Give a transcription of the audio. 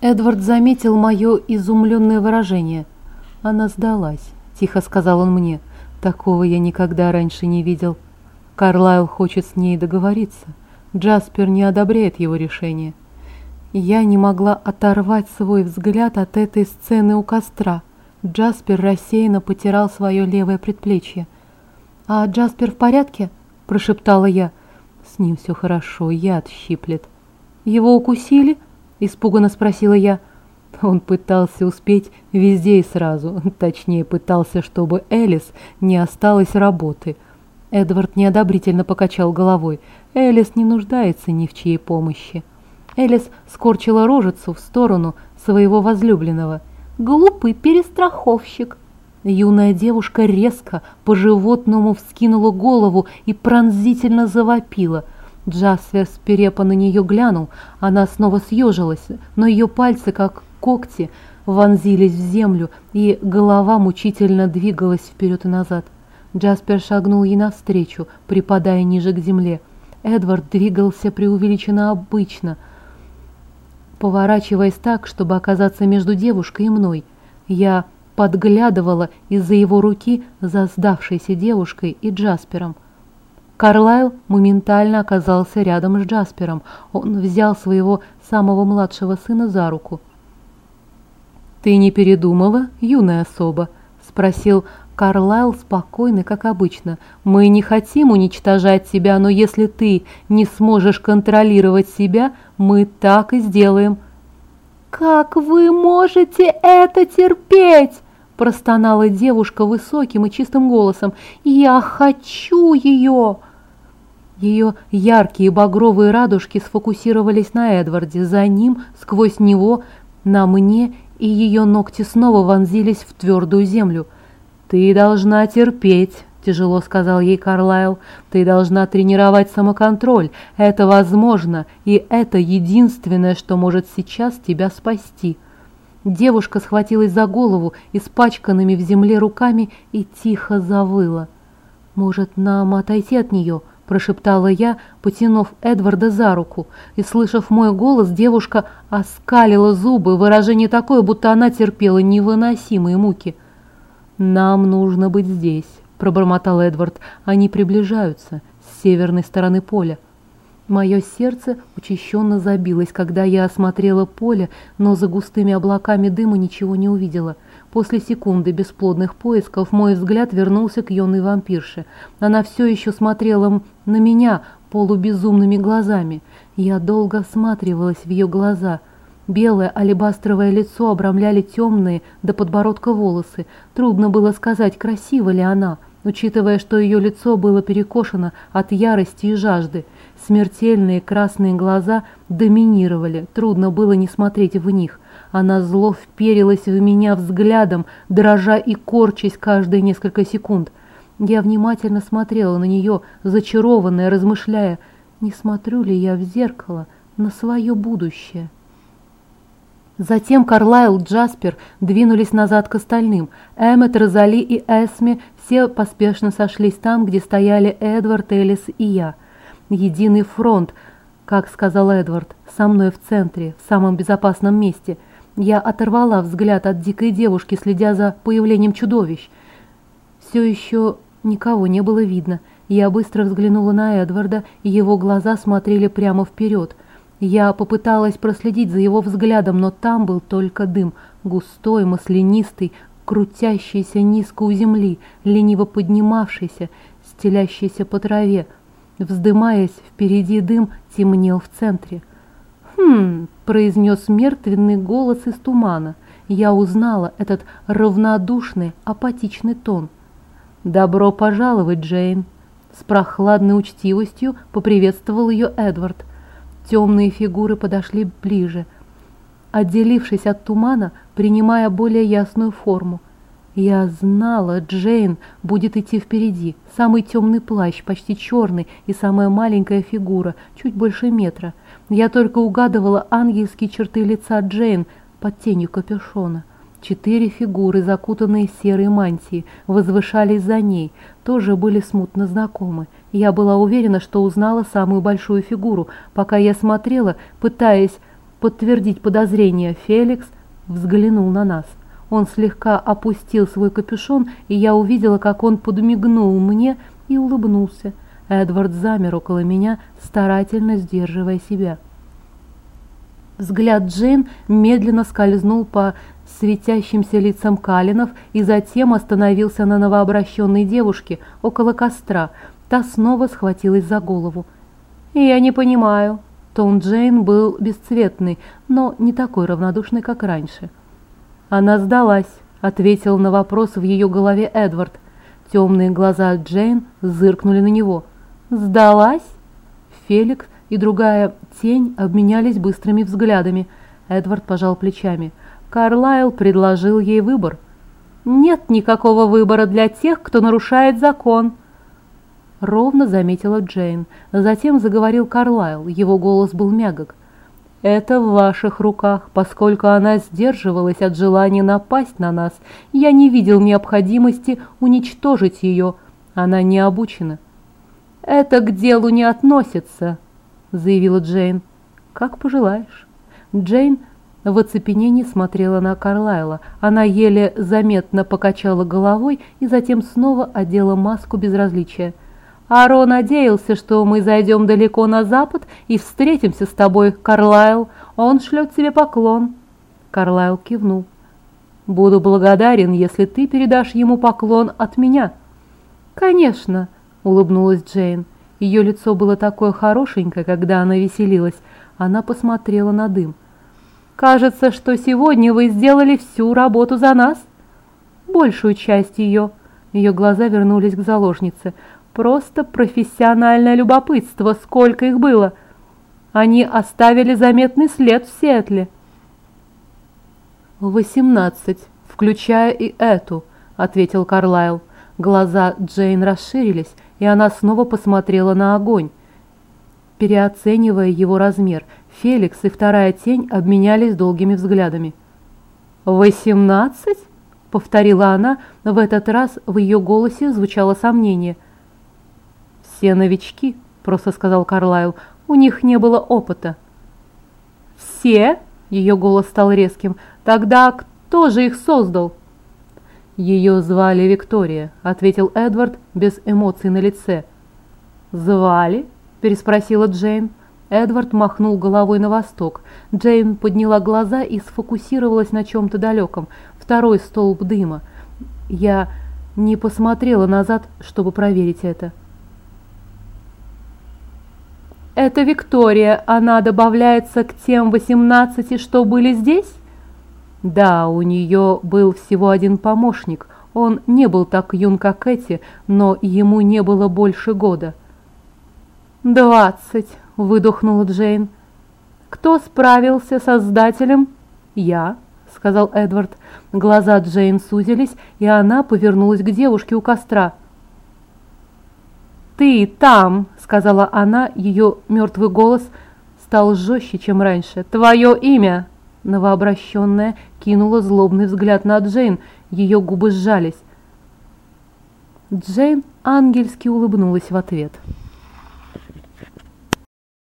Эдвард заметил мое изумленное выражение. «Она сдалась», — тихо сказал он мне. «Такого я никогда раньше не видел. Карлайл хочет с ней договориться. Джаспер не одобряет его решение». Я не могла оторвать свой взгляд от этой сцены у костра. Джаспер рассеянно потирал свое левое предплечье. «А Джаспер в порядке?» – прошептала я. «С ним все хорошо, яд щиплет». «Его укусили?» – испуганно спросила я. Он пытался успеть везде и сразу. Точнее, пытался, чтобы Элис не осталось работы. Эдвард неодобрительно покачал головой. Элис не нуждается ни в чьей помощи. Элис скорчила рожицу в сторону своего возлюбленного. «Глупый перестраховщик!» Юная девушка резко по-животному вскинула голову и пронзительно завопила. Джасвер сперепа на нее глянул, она снова съежилась, но ее пальцы, как когти, вонзились в землю, и голова мучительно двигалась вперед и назад. Джаспер шагнул ей навстречу, припадая ниже к земле. Эдвард двигался преувеличенно обычно – поворачиваясь так, чтобы оказаться между девушкой и мной. Я подглядывала из-за его руки за сдавшейся девушкой и Джаспером. Карлайл моментально оказался рядом с Джаспером. Он взял своего самого младшего сына за руку. «Ты не передумала, юная особа?» – спросил Карлайл спокойно, как обычно. «Мы не хотим уничтожать тебя, но если ты не сможешь контролировать себя, мы так и сделаем». «Как вы можете это терпеть?» – простонала девушка высоким и чистым голосом. «Я хочу ее!» Ее яркие багровые радужки сфокусировались на Эдварде, за ним, сквозь него, на мне, и ее ногти снова вонзились в твердую землю. «Ты должна терпеть», – тяжело сказал ей Карлайл. «Ты должна тренировать самоконтроль. Это возможно, и это единственное, что может сейчас тебя спасти». Девушка схватилась за голову испачканными в земле руками и тихо завыла. «Может, нам отойти от нее?» – прошептала я, потянув Эдварда за руку. И, слышав мой голос, девушка оскалила зубы, выражение такое, будто она терпела невыносимые муки. «Нам нужно быть здесь», пробормотал Эдвард. «Они приближаются с северной стороны поля». Мое сердце учащенно забилось, когда я осмотрела поле, но за густыми облаками дыма ничего не увидела. После секунды бесплодных поисков мой взгляд вернулся к юной вампирше. Она все еще смотрела на меня полубезумными глазами. Я долго осматривалась в ее глаза. Белое алебастровое лицо обрамляли темные до подбородка волосы. Трудно было сказать, красива ли она учитывая, что ее лицо было перекошено от ярости и жажды. Смертельные красные глаза доминировали, трудно было не смотреть в них. Она зло вперилась в меня взглядом, дрожа и корчась каждые несколько секунд. Я внимательно смотрела на нее, зачарованная, размышляя, не смотрю ли я в зеркало на свое будущее. Затем Карлайл, Джаспер двинулись назад к остальным. Эммет, Розали и Эсми все поспешно сошлись там, где стояли Эдвард, Элис и я. Единый фронт, как сказал Эдвард, со мной в центре, в самом безопасном месте. Я оторвала взгляд от дикой девушки, следя за появлением чудовищ. Все еще никого не было видно. Я быстро взглянула на Эдварда, и его глаза смотрели прямо вперед – я попыталась проследить за его взглядом, но там был только дым, густой, маслянистый, крутящийся низко у земли, лениво поднимавшийся, стелящийся по траве. Вздымаясь, впереди дым темнел в центре. «Хм», — произнес мертвенный голос из тумана. Я узнала этот равнодушный, апатичный тон. «Добро пожаловать, Джейн!» С прохладной учтивостью поприветствовал ее Эдвард. Темные фигуры подошли ближе, отделившись от тумана, принимая более ясную форму. Я знала, Джейн будет идти впереди. Самый темный плащ, почти черный, и самая маленькая фигура, чуть больше метра. Я только угадывала ангельские черты лица Джейн под тенью капюшона. Четыре фигуры, закутанные в серые мантии, возвышались за ней, тоже были смутно знакомы. Я была уверена, что узнала самую большую фигуру, пока я смотрела, пытаясь подтвердить подозрение, Феликс взглянул на нас. Он слегка опустил свой капюшон, и я увидела, как он подмигнул мне и улыбнулся. Эдвард замер около меня, старательно сдерживая себя. Взгляд Джейн медленно скользнул по светящимся лицам Калинов и затем остановился на новообращенной девушке около костра. Та снова схватилась за голову. «Я не понимаю». Тон Джейн был бесцветный, но не такой равнодушный, как раньше. «Она сдалась», — ответил на вопрос в ее голове Эдвард. Темные глаза Джейн зыркнули на него. «Сдалась?» Феликс и другая тень обменялись быстрыми взглядами. Эдвард пожал плечами. Карлайл предложил ей выбор. «Нет никакого выбора для тех, кто нарушает закон», — ровно заметила Джейн. Затем заговорил Карлайл, его голос был мягок. «Это в ваших руках, поскольку она сдерживалась от желания напасть на нас. Я не видел необходимости уничтожить ее. Она не обучена». «Это к делу не относится», — заявила Джейн. «Как пожелаешь». Джейн в оцепенении смотрела на Карлайла. Она еле заметно покачала головой и затем снова одела маску безразличия. Аро надеялся, что мы зайдем далеко на запад и встретимся с тобой, Карлайл. Он шлет тебе поклон». Карлайл кивнул. «Буду благодарен, если ты передашь ему поклон от меня». «Конечно», — улыбнулась Джейн. Ее лицо было такое хорошенькое, когда она веселилась. Она посмотрела на дым. «Кажется, что сегодня вы сделали всю работу за нас?» «Большую часть ее». Ее глаза вернулись к заложнице. Просто профессиональное любопытство, сколько их было. Они оставили заметный след в Сиэтле. «Восемнадцать, включая и эту», — ответил Карлайл. Глаза Джейн расширились, и она снова посмотрела на огонь. Переоценивая его размер, Феликс и вторая тень обменялись долгими взглядами. «Восемнадцать?» — повторила она, но в этот раз в ее голосе звучало сомнение — «Все новички», – просто сказал Карлайл. «У них не было опыта». «Все?» – ее голос стал резким. «Тогда кто же их создал?» «Ее звали Виктория», – ответил Эдвард без эмоций на лице. «Звали?» – переспросила Джейн. Эдвард махнул головой на восток. Джейн подняла глаза и сфокусировалась на чем-то далеком. Второй столб дыма. Я не посмотрела назад, чтобы проверить это. Это Виктория, она добавляется к тем 18, что были здесь? Да, у нее был всего один помощник. Он не был так юн, как эти, но ему не было больше года. «Двадцать», — выдохнула Джейн. «Кто справился с создателем?» «Я», — сказал Эдвард. Глаза Джейн сузились, и она повернулась к девушке у костра. «Ты там!» — сказала она, ее мертвый голос стал жестче, чем раньше. «Твое имя!» Новообращенная кинула злобный взгляд на Джейн, ее губы сжались. Джейн ангельски улыбнулась в ответ.